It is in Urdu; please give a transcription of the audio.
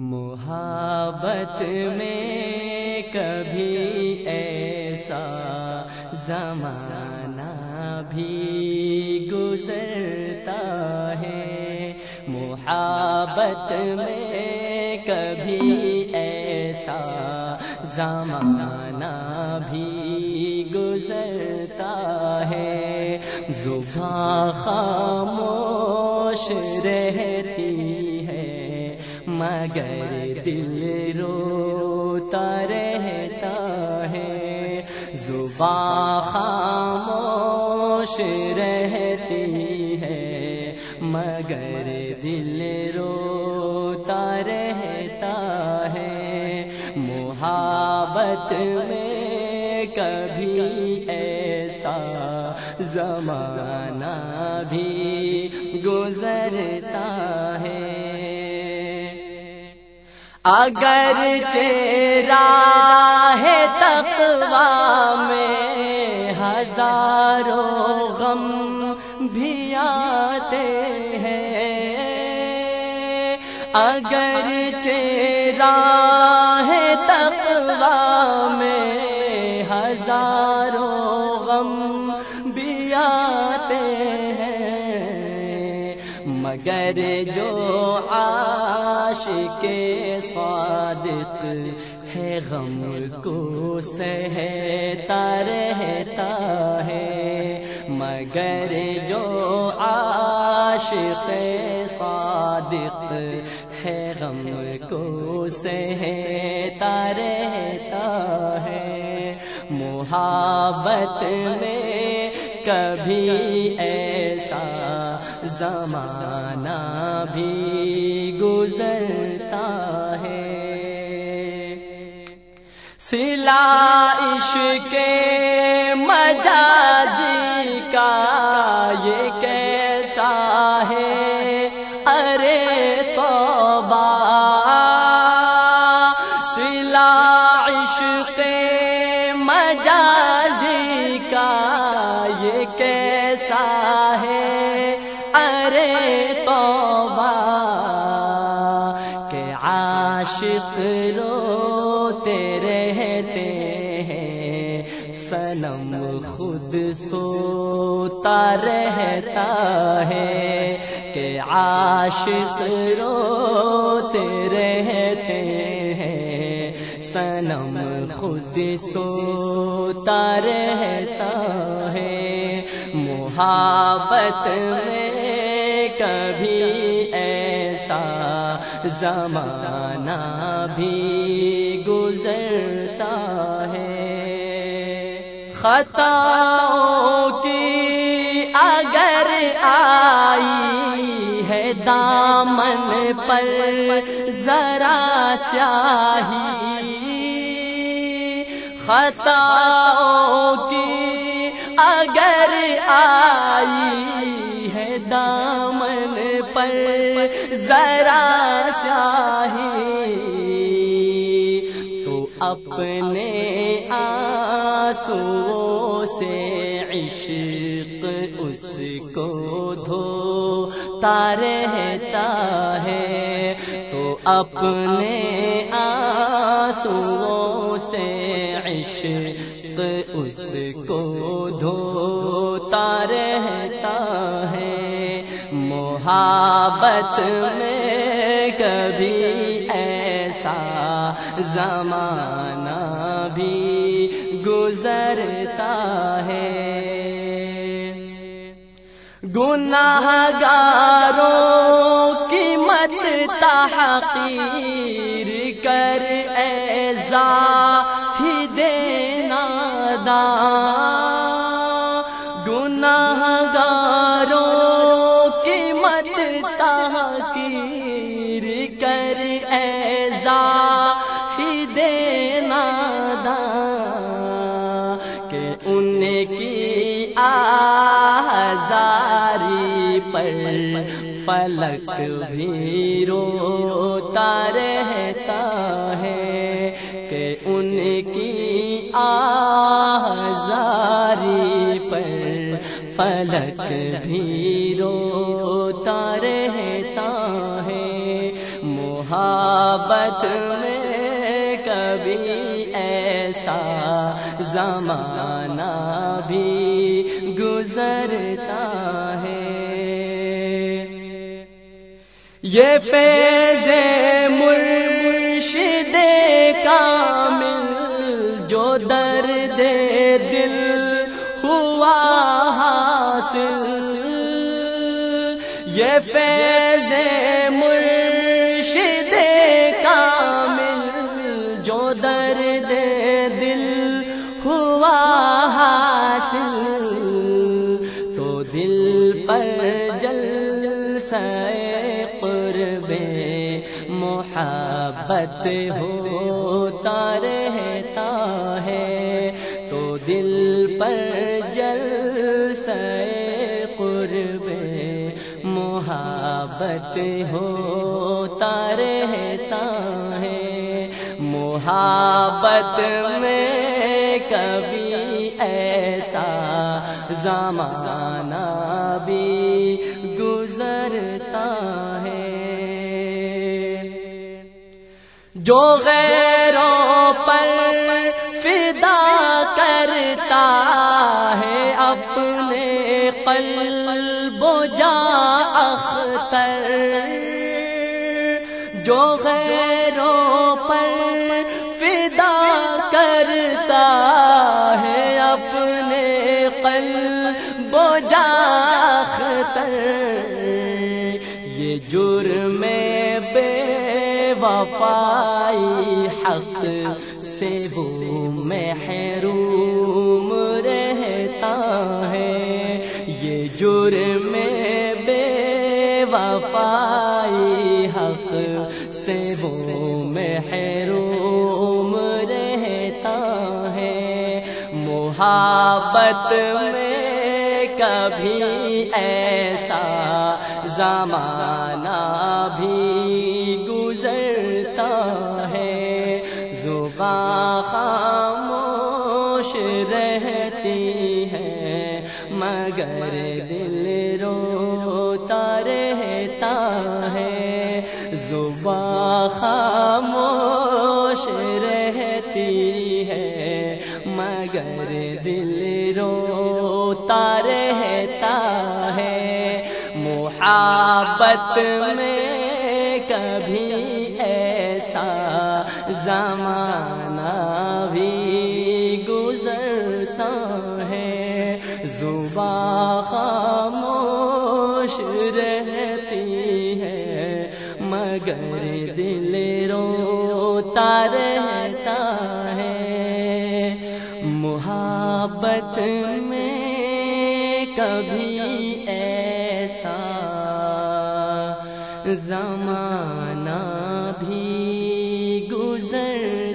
محبت میں کبھی ایسا زمانہ بھی گزرتا ہے۔ محبت میں کبھی ایسا زمانہ بھی گزرتا ہے۔ زباں خاموش رہتی ہے مگر دل روتا رہتا ہے زباں خاموش رہتی ہے، مگر دل روتا رہتا ہے، محبت میں کبھی ایسا زمانہ بھی گزرتا اگر چیرا ہے تقوا میں ہزاروں غم بھی آتے ہیں۔ اگر چیرا ہے تقوا میں ہزاروں غم بھی آتے ہیں مگر جو عاشق صادق ہے، غم کو سہتا رہتا ہے۔ مگر جو عاشق صادق ہے، غم کو سہتا رہتا ہے۔ محبت میں کبھی ایسا زمانہ بھی گزرتا ہے۔ سلا عشق مجازی کا یہ عاشق روتے رہتے ہیں سنم خود سوتا رہتا ہے کہ عاشق روتے رہتے ہیں سنم خود سوتا رہتا ہے۔ محبت میں کبھی زمانہ بھی گزرتا ہے۔ خطاؤں کی اگر آئی ہے دامن پر ذرا سیاہی۔ خطاؤں کی اگر آئی ہے دامن پر ذرا سیاہی تو اپنے آنسو سے عشق اس کو دھوتا رہتا ہے۔ تو اپنے آنسو سے عشق اس کو دھوتا رہتا ہے۔ محبت میں کبھی ایسا زمانہ بھی گزرتا ہے۔ گناہ گاروں کی مت تحقیق پر فلک بھی روتا رہتا ہے کہ ان کی آزاری پر فلک بھی روتا رہتا ہے۔ محبت میں کبھی ایسا زمانہ بھی گزرتا یہ فیض مرشد کامل جو درد دل ہوا حاصل یہ فیض محبت ہوتا رہتا ہے تو دل پر جل سے قرب محبت ہوتا رہتا ہے محبت میں کبھی ایسا زمانہ بھی جو غیروں پر فدا کرتا ہے اپنے قلب و جا اختر جو غیروں پر فدا کرتا ہے اپنے قلب و جا اختر یہ جرم وفائی حق سے وہ محروم رہتا ہے۔ یہ جرم بے وفائی حق سے وہ محروم رہتا ہے۔ محبت میں کبھی ایسا زمانہ بھی زباں خاموش رہتی ہے مگر دل روتا رہتا ہے۔ محبت میں کبھی ایسا زمان ہوتا رہتا ہے۔ محبت میں کبھی ایسا زمانہ بھی گزر